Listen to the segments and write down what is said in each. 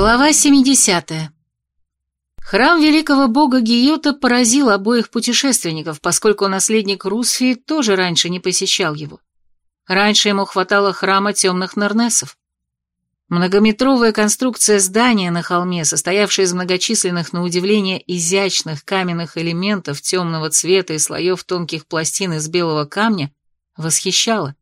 Глава 70. Храм великого бога Гиота поразил обоих путешественников, поскольку наследник Русфии тоже раньше не посещал его. Раньше ему хватало храма темных Нернесов. Многометровая конструкция здания на холме, состоявшая из многочисленных, на удивление, изящных каменных элементов темного цвета и слоев тонких пластин из белого камня, восхищала.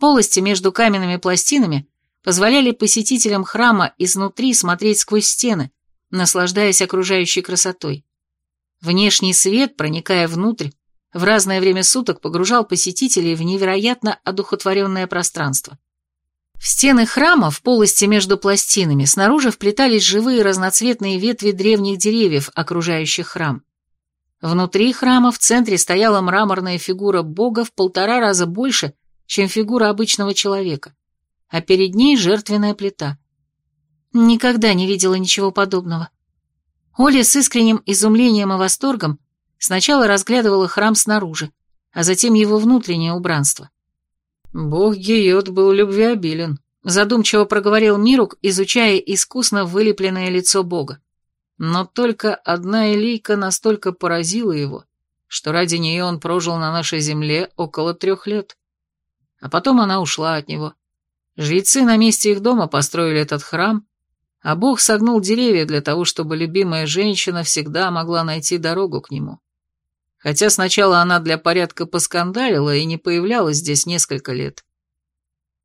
Полости между каменными пластинами позволяли посетителям храма изнутри смотреть сквозь стены, наслаждаясь окружающей красотой. Внешний свет, проникая внутрь, в разное время суток погружал посетителей в невероятно одухотворенное пространство. В стены храма, в полости между пластинами, снаружи вплетались живые разноцветные ветви древних деревьев, окружающих храм. Внутри храма в центре стояла мраморная фигура бога в полтора раза больше, чем фигура обычного человека а перед ней жертвенная плита. Никогда не видела ничего подобного. Оля с искренним изумлением и восторгом сначала разглядывала храм снаружи, а затем его внутреннее убранство. «Бог Гейот был любвеобилен», — задумчиво проговорил Мирук, изучая искусно вылепленное лицо Бога. Но только одна элейка настолько поразила его, что ради нее он прожил на нашей земле около трех лет. А потом она ушла от него. Жрецы на месте их дома построили этот храм, а Бог согнул деревья для того, чтобы любимая женщина всегда могла найти дорогу к нему. Хотя сначала она для порядка поскандалила и не появлялась здесь несколько лет.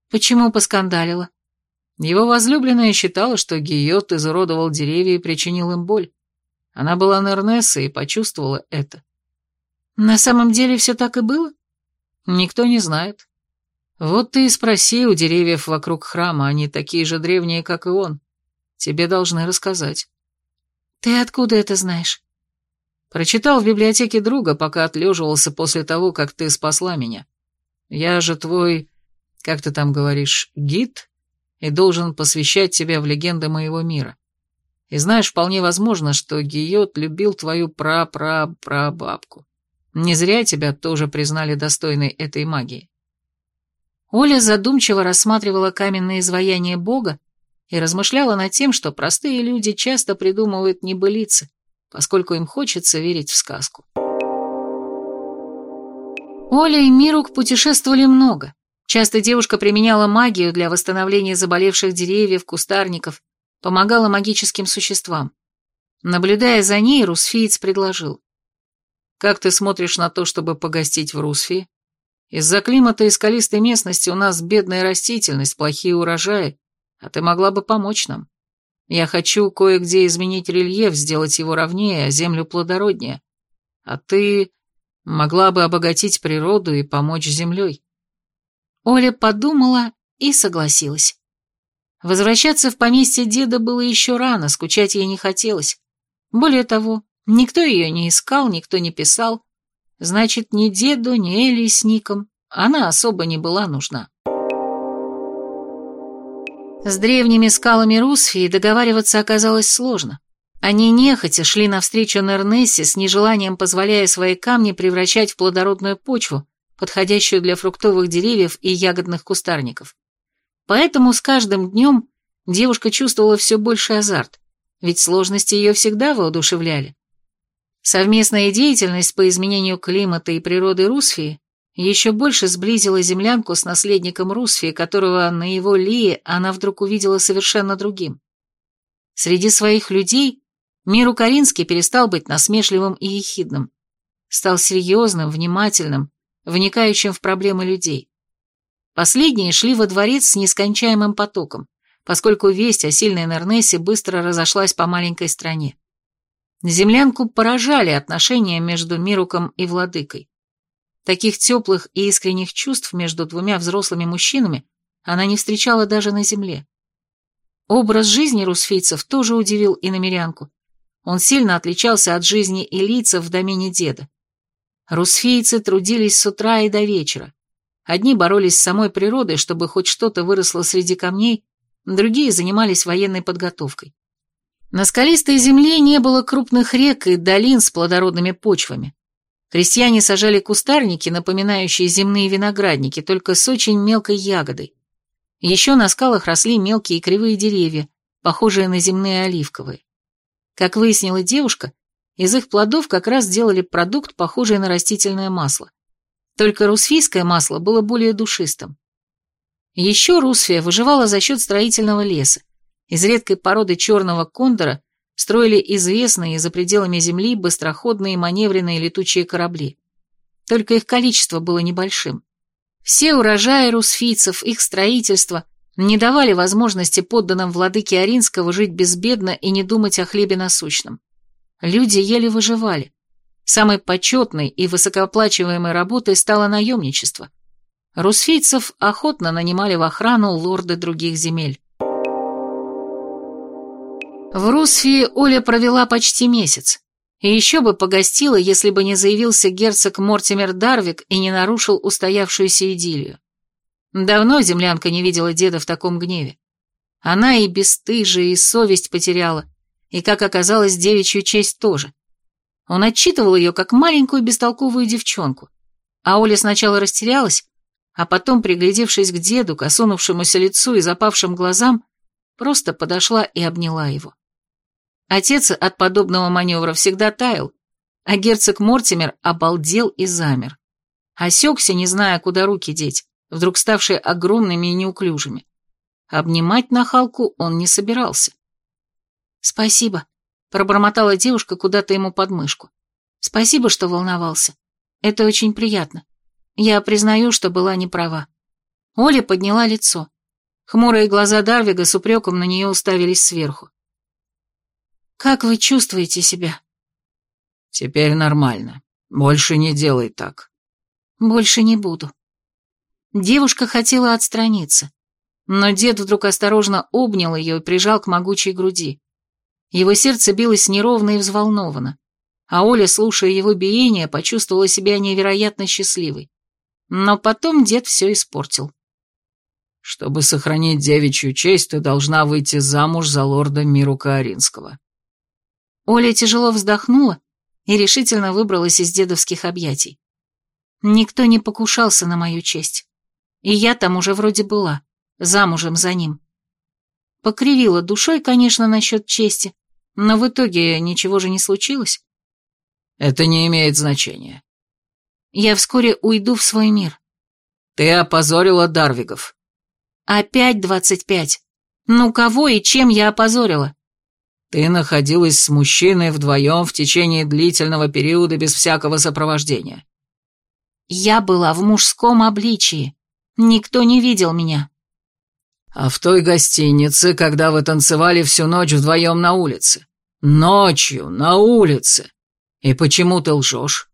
Почему поскандалила? Его возлюбленная считала, что Гийот изуродовал деревья и причинил им боль. Она была Нернесса и почувствовала это. На самом деле все так и было? Никто не знает. Вот ты и спроси у деревьев вокруг храма, они такие же древние, как и он. Тебе должны рассказать. Ты откуда это знаешь? Прочитал в библиотеке друга, пока отлеживался после того, как ты спасла меня. Я же твой, как ты там говоришь, гид, и должен посвящать тебя в легенды моего мира. И знаешь, вполне возможно, что Гиот любил твою пра-пра-прабабку. Не зря тебя тоже признали достойной этой магии. Оля задумчиво рассматривала каменные изваяния Бога и размышляла над тем, что простые люди часто придумывают небылицы, поскольку им хочется верить в сказку. Оля и Мирук путешествовали много. Часто девушка применяла магию для восстановления заболевших деревьев, кустарников, помогала магическим существам. Наблюдая за ней, Русфиец предложил. «Как ты смотришь на то, чтобы погостить в Русфии?» Из-за климата и скалистой местности у нас бедная растительность, плохие урожаи, а ты могла бы помочь нам. Я хочу кое-где изменить рельеф, сделать его ровнее, а землю плодороднее. А ты могла бы обогатить природу и помочь землей. Оля подумала и согласилась. Возвращаться в поместье деда было еще рано, скучать ей не хотелось. Более того, никто ее не искал, никто не писал, Значит, ни деду, ни Элли с Ником она особо не была нужна. С древними скалами Русфии договариваться оказалось сложно. Они нехотя шли навстречу Нернессе с нежеланием позволяя свои камни превращать в плодородную почву, подходящую для фруктовых деревьев и ягодных кустарников. Поэтому с каждым днем девушка чувствовала все больше азарт, ведь сложности ее всегда воодушевляли. Совместная деятельность по изменению климата и природы Русфии еще больше сблизила землянку с наследником Русфии, которого на его Лии она вдруг увидела совершенно другим. Среди своих людей Миру Каринский перестал быть насмешливым и ехидным. Стал серьезным, внимательным, вникающим в проблемы людей. Последние шли во дворец с нескончаемым потоком, поскольку весть о сильной Нернесе быстро разошлась по маленькой стране. Землянку поражали отношения между Мируком и Владыкой. Таких теплых и искренних чувств между двумя взрослыми мужчинами она не встречала даже на земле. Образ жизни русфийцев тоже удивил и намерянку. Он сильно отличался от жизни илийцев в домене деда. Русфийцы трудились с утра и до вечера. Одни боролись с самой природой, чтобы хоть что-то выросло среди камней, другие занимались военной подготовкой. На скалистой земле не было крупных рек и долин с плодородными почвами. Крестьяне сажали кустарники, напоминающие земные виноградники, только с очень мелкой ягодой. Еще на скалах росли мелкие кривые деревья, похожие на земные оливковые. Как выяснила девушка, из их плодов как раз делали продукт, похожий на растительное масло. Только русфийское масло было более душистым. Еще Русфия выживала за счет строительного леса. Из редкой породы черного кондора строили известные за пределами Земли быстроходные маневренные летучие корабли. Только их количество было небольшим. Все урожаи русфийцев, их строительство не давали возможности подданным владыке Аринского жить безбедно и не думать о хлебе насущном. Люди еле выживали. Самой почетной и высокооплачиваемой работой стало наемничество. Русфийцев охотно нанимали в охрану лорды других земель. В Русфии Оля провела почти месяц. И еще бы погостила, если бы не заявился герцог Мортимер Дарвик и не нарушил устоявшуюся идиллию. Давно землянка не видела деда в таком гневе. Она и бесстыжие, и совесть потеряла, и, как оказалось, девичью честь тоже. Он отчитывал ее, как маленькую бестолковую девчонку. А Оля сначала растерялась, а потом, приглядевшись к деду, к осунувшемуся лицу и запавшим глазам, просто подошла и обняла его. Отец от подобного маневра всегда таял, а герцог Мортимер обалдел и замер. Осекся, не зная, куда руки деть, вдруг ставшие огромными и неуклюжими. Обнимать нахалку он не собирался. «Спасибо», — пробормотала девушка куда-то ему под мышку. «Спасибо, что волновался. Это очень приятно. Я признаю, что была не права». Оля подняла лицо. Хмурые глаза Дарвига с упреком на нее уставились сверху. Как вы чувствуете себя? Теперь нормально. Больше не делай так. Больше не буду. Девушка хотела отстраниться, но дед вдруг осторожно обнял ее и прижал к могучей груди. Его сердце билось неровно и взволнованно, а Оля, слушая его биение, почувствовала себя невероятно счастливой. Но потом дед все испортил. Чтобы сохранить девичью честь, ты должна выйти замуж за лорда Миру Кааринского. Оля тяжело вздохнула и решительно выбралась из дедовских объятий. Никто не покушался на мою честь. И я там уже вроде была, замужем за ним. Покривила душой, конечно, насчет чести, но в итоге ничего же не случилось. Это не имеет значения. Я вскоре уйду в свой мир. Ты опозорила Дарвигов. Опять двадцать пять. Ну кого и чем я опозорила? Ты находилась с мужчиной вдвоем в течение длительного периода без всякого сопровождения. Я была в мужском обличии. Никто не видел меня. А в той гостинице, когда вы танцевали всю ночь вдвоем на улице? Ночью, на улице. И почему ты лжешь?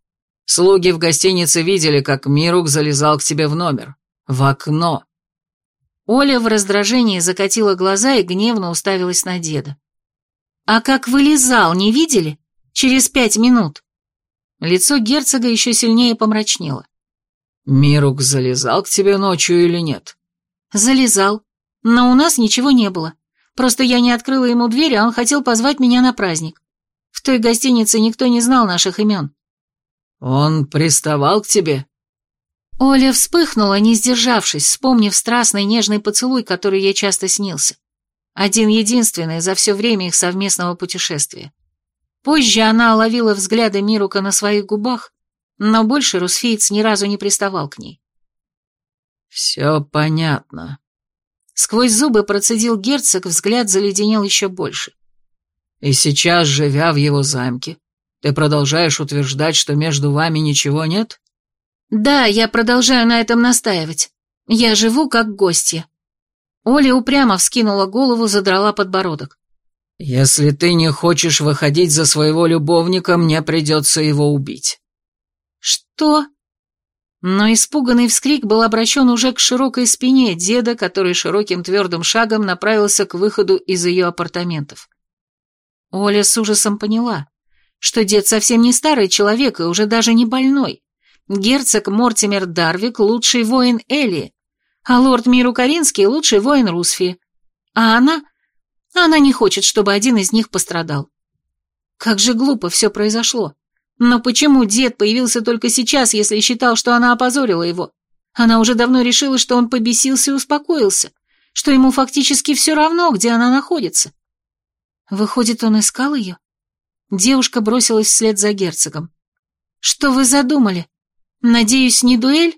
Слуги в гостинице видели, как Мирук залезал к тебе в номер. В окно. Оля в раздражении закатила глаза и гневно уставилась на деда. «А как вылезал, не видели? Через пять минут». Лицо герцога еще сильнее помрачнело. «Мирук залезал к тебе ночью или нет?» «Залезал. Но у нас ничего не было. Просто я не открыла ему дверь, а он хотел позвать меня на праздник. В той гостинице никто не знал наших имен». «Он приставал к тебе?» Оля вспыхнула, не сдержавшись, вспомнив страстный нежный поцелуй, который ей часто снился. Один-единственный за все время их совместного путешествия. Позже она ловила взгляды Мирука на своих губах, но больше русфиец ни разу не приставал к ней. «Все понятно». Сквозь зубы процедил герцог, взгляд заледенел еще больше. «И сейчас, живя в его замке, ты продолжаешь утверждать, что между вами ничего нет?» «Да, я продолжаю на этом настаивать. Я живу как гостья. Оля упрямо вскинула голову, задрала подбородок. «Если ты не хочешь выходить за своего любовника, мне придется его убить». «Что?» Но испуганный вскрик был обращен уже к широкой спине деда, который широким твердым шагом направился к выходу из ее апартаментов. Оля с ужасом поняла, что дед совсем не старый человек и уже даже не больной. Герцог Мортимер Дарвик — лучший воин Элии, а лорд Миру Каринский – лучший воин Русфии. А она? Она не хочет, чтобы один из них пострадал. Как же глупо все произошло. Но почему дед появился только сейчас, если считал, что она опозорила его? Она уже давно решила, что он побесился и успокоился, что ему фактически все равно, где она находится. Выходит, он искал ее? Девушка бросилась вслед за герцогом. «Что вы задумали? Надеюсь, не дуэль?»